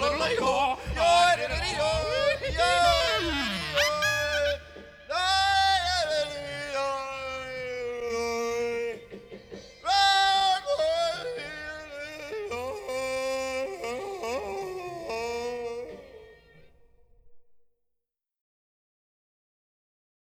little